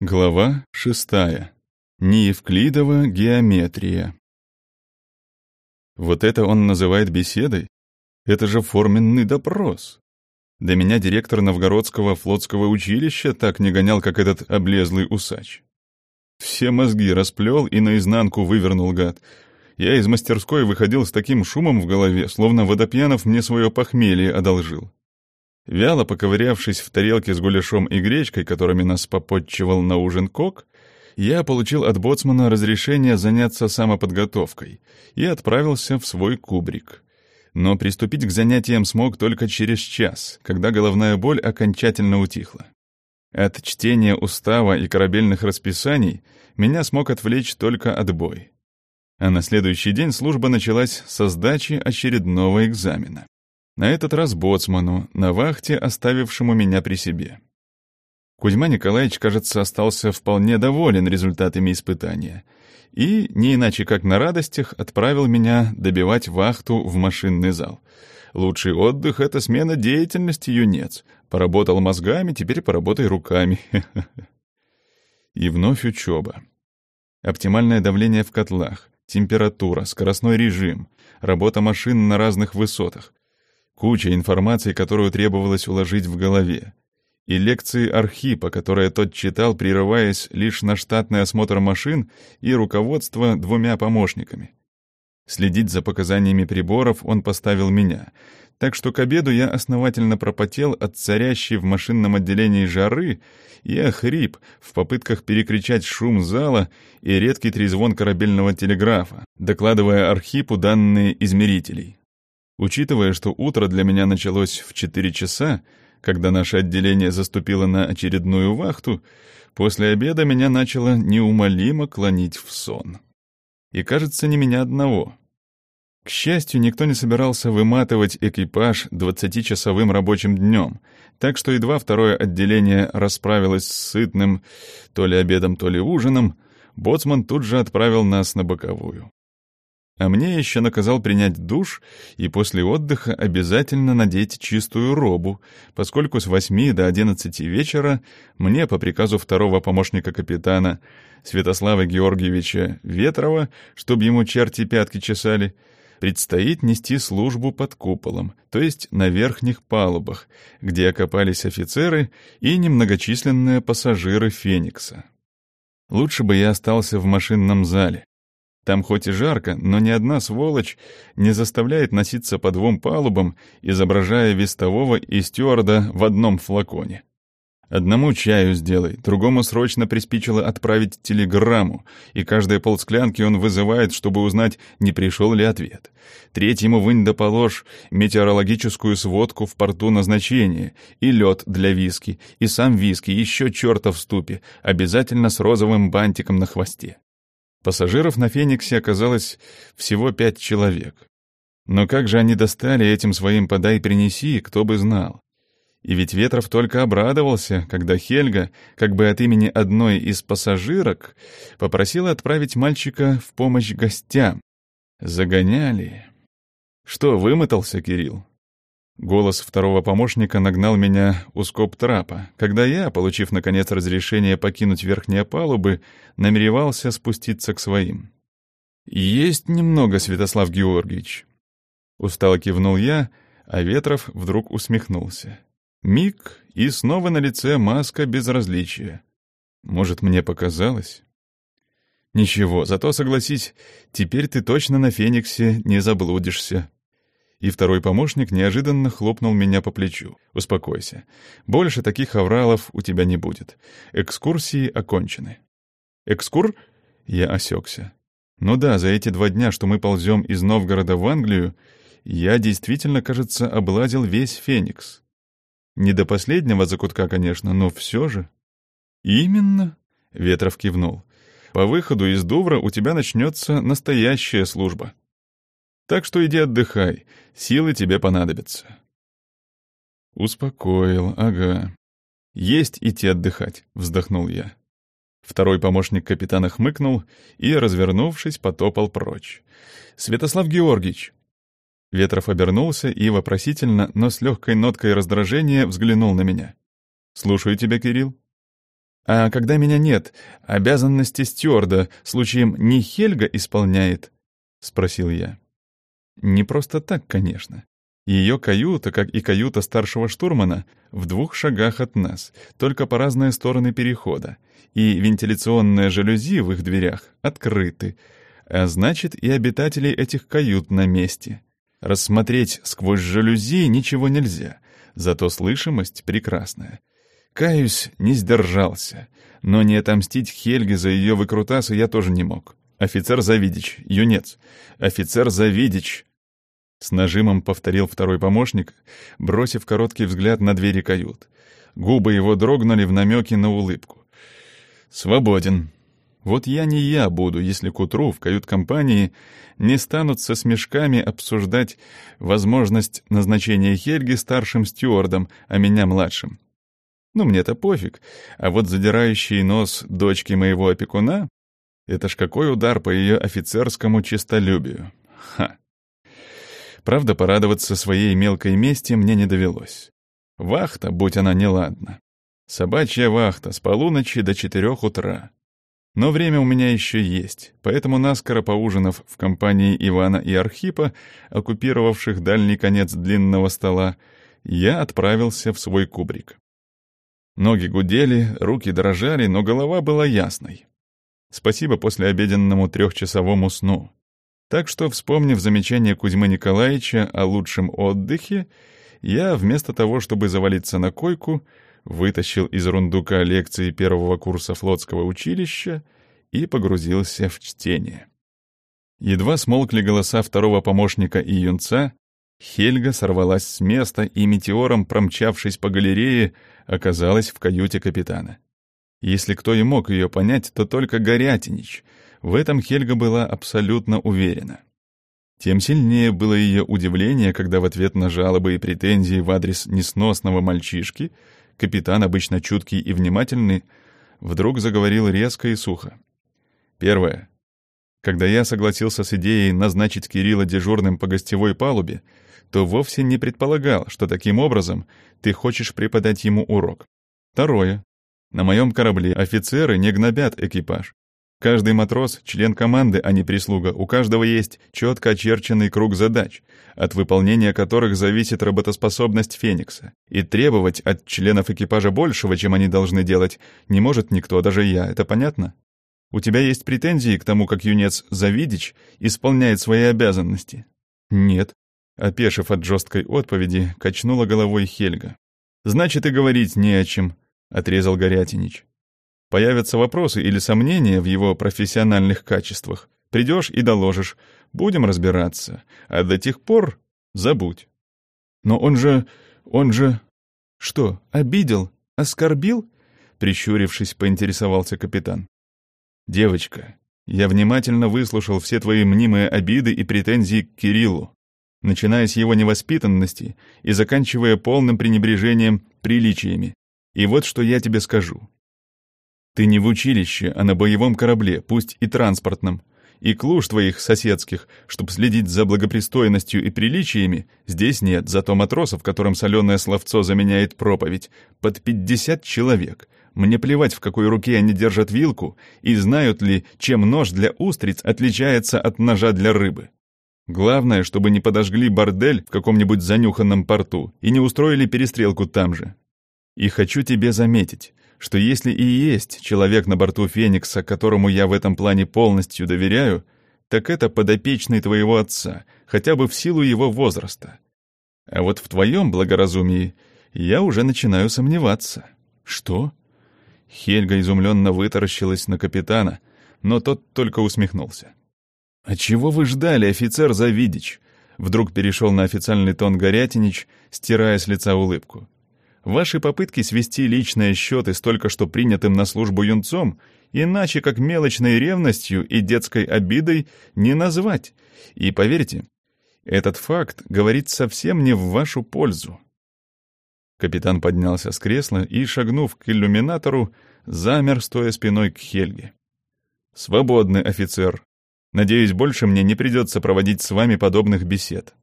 Глава шестая. Неевклидова геометрия. Вот это он называет беседой? Это же форменный допрос. До меня директор Новгородского флотского училища так не гонял, как этот облезлый усач. Все мозги расплел и наизнанку вывернул гад. Я из мастерской выходил с таким шумом в голове, словно Водопьянов мне свое похмелье одолжил. Вяло поковырявшись в тарелке с гуляшом и гречкой, которыми нас попотчевал на ужин кок, я получил от боцмана разрешение заняться самоподготовкой и отправился в свой кубрик. Но приступить к занятиям смог только через час, когда головная боль окончательно утихла. От чтения устава и корабельных расписаний меня смог отвлечь только отбой. А на следующий день служба началась со сдачи очередного экзамена. На этот раз боцману, на вахте, оставившему меня при себе. Кузьма Николаевич, кажется, остался вполне доволен результатами испытания и, не иначе как на радостях, отправил меня добивать вахту в машинный зал. Лучший отдых — это смена деятельности, юнец. Поработал мозгами, теперь поработай руками. И вновь учеба. Оптимальное давление в котлах, температура, скоростной режим, работа машин на разных высотах, Куча информации, которую требовалось уложить в голове. И лекции Архипа, которые тот читал, прерываясь лишь на штатный осмотр машин и руководство двумя помощниками. Следить за показаниями приборов он поставил меня, так что к обеду я основательно пропотел от царящей в машинном отделении жары и охрип в попытках перекричать шум зала и редкий трезвон корабельного телеграфа, докладывая Архипу данные измерителей. Учитывая, что утро для меня началось в 4 часа, когда наше отделение заступило на очередную вахту, после обеда меня начало неумолимо клонить в сон. И кажется, не меня одного. К счастью, никто не собирался выматывать экипаж двадцатичасовым рабочим днем, так что едва второе отделение расправилось с сытным то ли обедом, то ли ужином, боцман тут же отправил нас на боковую. А мне еще наказал принять душ и после отдыха обязательно надеть чистую робу, поскольку с 8 до 11 вечера мне по приказу второго помощника капитана Святослава Георгиевича Ветрова, чтобы ему черти пятки чесали, предстоит нести службу под куполом, то есть на верхних палубах, где окопались офицеры и немногочисленные пассажиры «Феникса». Лучше бы я остался в машинном зале, там хоть и жарко, но ни одна сволочь не заставляет носиться по двум палубам, изображая вестового и стюарда в одном флаконе. Одному чаю сделай, другому срочно приспичило отправить телеграмму, и каждые полсклянки он вызывает, чтобы узнать, не пришел ли ответ. Третьему вынь да положь метеорологическую сводку в порту назначения, и лед для виски, и сам виски, еще черта в ступе, обязательно с розовым бантиком на хвосте. Пассажиров на «Фениксе» оказалось всего пять человек. Но как же они достали этим своим «подай-принеси», кто бы знал. И ведь Ветров только обрадовался, когда Хельга, как бы от имени одной из пассажирок, попросила отправить мальчика в помощь гостям. Загоняли. Что, вымотался Кирилл? Голос второго помощника нагнал меня у скоб трапа, когда я, получив, наконец, разрешение покинуть верхние палубы, намеревался спуститься к своим. «Есть немного, Святослав Георгиевич». Устало кивнул я, а Ветров вдруг усмехнулся. Миг, и снова на лице маска безразличия. Может, мне показалось? Ничего, зато согласись, теперь ты точно на Фениксе не заблудишься и второй помощник неожиданно хлопнул меня по плечу. «Успокойся. Больше таких авралов у тебя не будет. Экскурсии окончены». «Экскур?» Я осекся. «Ну да, за эти два дня, что мы ползем из Новгорода в Англию, я действительно, кажется, облазил весь Феникс. Не до последнего закутка, конечно, но все же». «Именно?» — Ветров кивнул. «По выходу из Дувра у тебя начнется настоящая служба». Так что иди отдыхай, силы тебе понадобятся. Успокоил, ага. Есть идти отдыхать, вздохнул я. Второй помощник капитана хмыкнул и, развернувшись, потопал прочь. «Святослав Георгиевич!» Ветров обернулся и вопросительно, но с легкой ноткой раздражения взглянул на меня. «Слушаю тебя, Кирилл». А когда меня нет, обязанности стюарда случаем не Хельга исполняет?» — спросил я. «Не просто так, конечно. Ее каюта, как и каюта старшего штурмана, в двух шагах от нас, только по разные стороны перехода, и вентиляционные жалюзи в их дверях открыты, а значит и обитателей этих кают на месте. Рассмотреть сквозь жалюзи ничего нельзя, зато слышимость прекрасная. Каюсь, не сдержался. Но не отомстить Хельге за ее выкрутасы я тоже не мог. «Офицер Завидич, юнец! Офицер Завидич!» С нажимом повторил второй помощник, бросив короткий взгляд на двери кают. Губы его дрогнули в намеке на улыбку. «Свободен. Вот я не я буду, если к утру в кают-компании не станут со смешками обсуждать возможность назначения Хельги старшим стюардом, а меня младшим. Ну, мне-то пофиг. А вот задирающий нос дочки моего опекуна — это ж какой удар по ее офицерскому честолюбию. Ха. Правда, порадоваться своей мелкой мести мне не довелось. Вахта, будь она неладна. Собачья вахта с полуночи до четырех утра. Но время у меня еще есть, поэтому наскоро поужинав в компании Ивана и Архипа, оккупировавших дальний конец длинного стола, я отправился в свой кубрик. Ноги гудели, руки дрожали, но голова была ясной. Спасибо послеобеденному трехчасовому сну. Так что, вспомнив замечание Кузьмы Николаевича о лучшем отдыхе, я, вместо того, чтобы завалиться на койку, вытащил из рундука лекции первого курса флотского училища и погрузился в чтение. Едва смолкли голоса второго помощника и юнца, Хельга сорвалась с места и, метеором промчавшись по галерее, оказалась в каюте капитана. Если кто и мог ее понять, то только Горятинич. В этом Хельга была абсолютно уверена. Тем сильнее было ее удивление, когда в ответ на жалобы и претензии в адрес несносного мальчишки капитан, обычно чуткий и внимательный, вдруг заговорил резко и сухо. Первое. Когда я согласился с идеей назначить Кирилла дежурным по гостевой палубе, то вовсе не предполагал, что таким образом ты хочешь преподать ему урок. Второе. На моем корабле офицеры не гнобят экипаж. Каждый матрос — член команды, а не прислуга. У каждого есть четко очерченный круг задач, от выполнения которых зависит работоспособность Феникса. И требовать от членов экипажа большего, чем они должны делать, не может никто, даже я. Это понятно? У тебя есть претензии к тому, как юнец Завидич исполняет свои обязанности? Нет. Опешив от жесткой отповеди, качнула головой Хельга. «Значит, и говорить не о чем», — отрезал Горятинич. «Появятся вопросы или сомнения в его профессиональных качествах. Придешь и доложишь. Будем разбираться. А до тех пор забудь». «Но он же... он же...» «Что, обидел? Оскорбил?» Прищурившись, поинтересовался капитан. «Девочка, я внимательно выслушал все твои мнимые обиды и претензии к Кириллу начиная с его невоспитанности и заканчивая полным пренебрежением приличиями. И вот что я тебе скажу. Ты не в училище, а на боевом корабле, пусть и транспортном. И клуш твоих соседских, чтобы следить за благопристойностью и приличиями, здесь нет, зато матросов, которым соленое словцо заменяет проповедь, под пятьдесят человек. Мне плевать, в какой руке они держат вилку, и знают ли, чем нож для устриц отличается от ножа для рыбы. Главное, чтобы не подожгли бордель в каком-нибудь занюханном порту и не устроили перестрелку там же. И хочу тебе заметить, что если и есть человек на борту «Феникса», которому я в этом плане полностью доверяю, так это подопечный твоего отца, хотя бы в силу его возраста. А вот в твоем благоразумии я уже начинаю сомневаться. Что? Хельга изумленно вытаращилась на капитана, но тот только усмехнулся. «А чего вы ждали, офицер Завидич?» Вдруг перешел на официальный тон Горятинич, стирая с лица улыбку. «Ваши попытки свести личные счеты с только что принятым на службу юнцом иначе как мелочной ревностью и детской обидой не назвать. И поверьте, этот факт говорит совсем не в вашу пользу». Капитан поднялся с кресла и, шагнув к иллюминатору, замер, стоя спиной к Хельге. «Свободный офицер», Надеюсь, больше мне не придется проводить с вами подобных бесед.